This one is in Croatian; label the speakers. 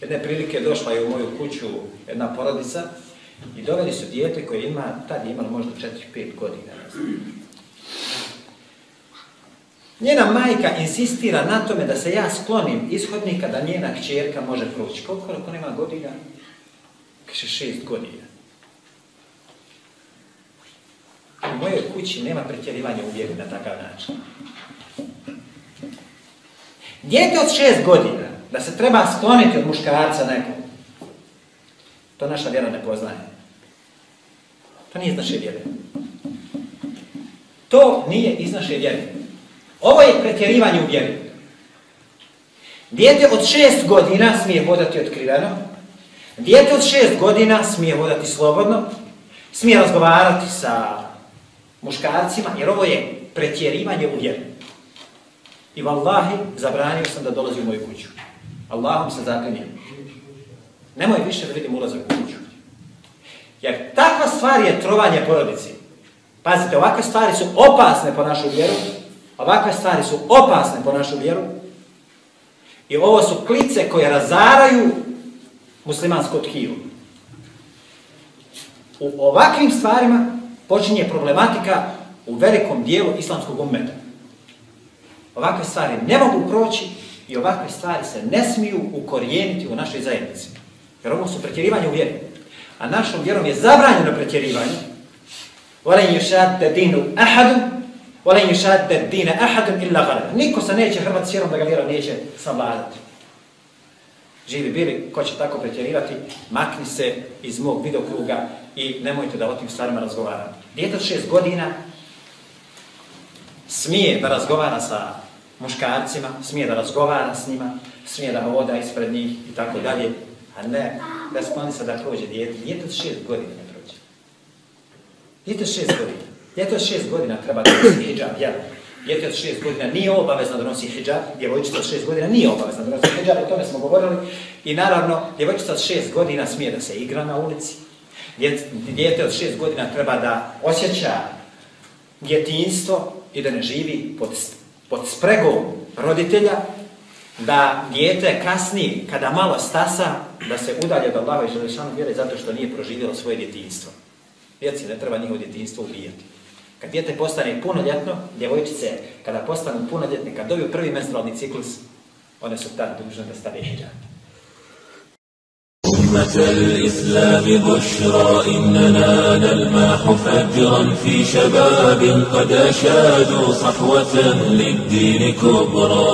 Speaker 1: Jedne prilike došla je u moju kuću jedna porodica i doveli su dijete koje ima, tad je imalo možda 4-5 godina. Njena majka insistira na tome da se ja sklonim ishodnika da njena kćerka može proći. Koliko ako nema godina? Kaže šest godina. U mojoj kući nema pretjerivanja u na takav način. Dijete od šest godina da se treba skloniti od muškarca nekog. To naša vjera ne poznaje. To nije iz naše vjere. To nije iz naše vjere. Ovo je pretjerivanje u vjeri. Dijete od šest godina smije hodati otkriveno. Dijete od šest godina smije hodati slobodno. Smije razgovarati sa muškarcima, jer ovo je pretjerivanje u vjeri. I vallahi, zabranio sam da dolazi u moju kuću. Allahom se zaklinjem. Nemoj više da vidim ulazak u kuću. Jer takva stvar je trovanje porodici. Pazite, ovakve stvari su opasne po našu vjeru. Ovakve stvari su opasne po našu vjeru. I ovo su klice koje razaraju muslimansko tkivo. U ovakvim stvarima počinje problematika u velikom dijelu islamskog ummeta. Ovakve stvari ne mogu proći i ovakve stvari se ne smiju ukorijeniti u našoj zajednici. Jer ovo su pretjerivanje u vjeri. A našom vjerom je zabranjeno pretjerivanje. وَلَنْ يُشَادَ دِينُ أَحَدٌ وَلَنْ يُشَادَ دِينَ أَحَدٌ إِلَّا غَلَبَ Niko se neće hrvati sjerom da ga vjera neće savladati. Živi bili, ko će tako pretjerivati, makni se iz mog videokruga i nemojte da o tim stvarima razgovaram. Dijete od šest godina smije da razgovara sa muškarcima, smije da razgovara s njima, smije da hoda ispred njih i tako dalje, a ne da skloni se da prođe dijete. Dijete od šest godina ne prođe. Dijete od šest godina. Dijete od šest godina treba da nosi hijab, ja. Dijete od šest godina nije obavezno da nosi hijab, djevojčica od šest godina nije obavezno da nosi hijab, o tome smo govorili. I naravno, djevojčica od šest godina smije da se igra na ulici. Dijete od šest godina treba da osjeća djetinstvo i da ne živi pod pod spregom roditelja da dijete kasni kada malo stasa da se udalje od Allaha i Želešanu vjere zato što nije proživjelo svoje djetinstvo. Djeci ne treba njihovo djetinstvo ubijati. Kad dijete postane punoljetno, djevojčice kada postanu punoljetne, kad dobiju prvi menstrualni ciklus, one su tad dužne da stave hijab.
Speaker 2: أمة الإسلام بشرى إننا نلمح فجرا في شباب قد أشادوا صحوة للدين كبرى